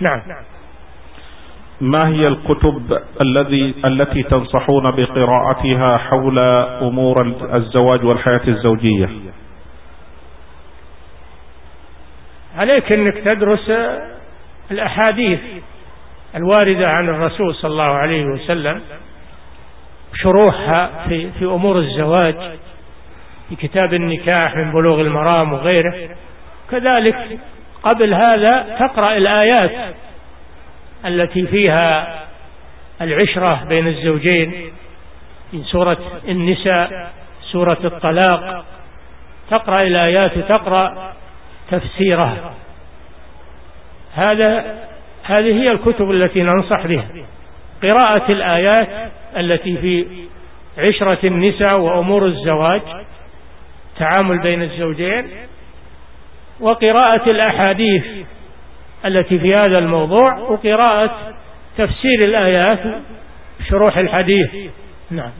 نعم. ما هي الكتب الذي التي تنصحون بقراءتها حول أمور الزواج والحياة الزوجية؟ عليك أنك تدرس الأحاديث الواردة عن الرسول صلى الله عليه وسلم شروحها في, في أمور الزواج في كتاب النكاح من بلوغ المرام وغيره. كذلك قبل هذا تقرأ الآيات التي فيها العشرة بين الزوجين في سورة النساء سورة الطلاق. تقرأ الآيات وتقرأ تفسيرها. هذا هذه هي الكتب التي ننصح بها. قراءة الآيات التي في عشرة النساء وأمور الزواج تعامل بين الزوجين وقراءة الأحاديث التي في هذا الموضوع وقراءة تفسير الآيات شروح الحديث. نعم.